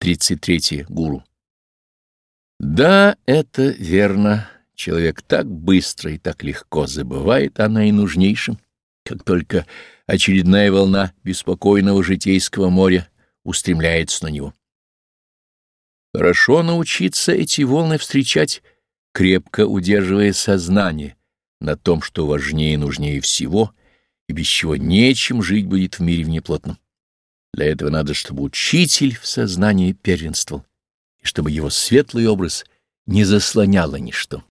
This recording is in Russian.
33. Гуру. Да, это верно. Человек так быстро и так легко забывает о наинужнейшем, как только очередная волна беспокойного житейского моря устремляется на него. Хорошо научиться эти волны встречать, крепко удерживая сознание на том, что важнее и нужнее всего, и без чего нечем жить будет в мире внеплотном. Для этого надо, чтобы учитель в сознании первенствовал, и чтобы его светлый образ не заслоняло ничто.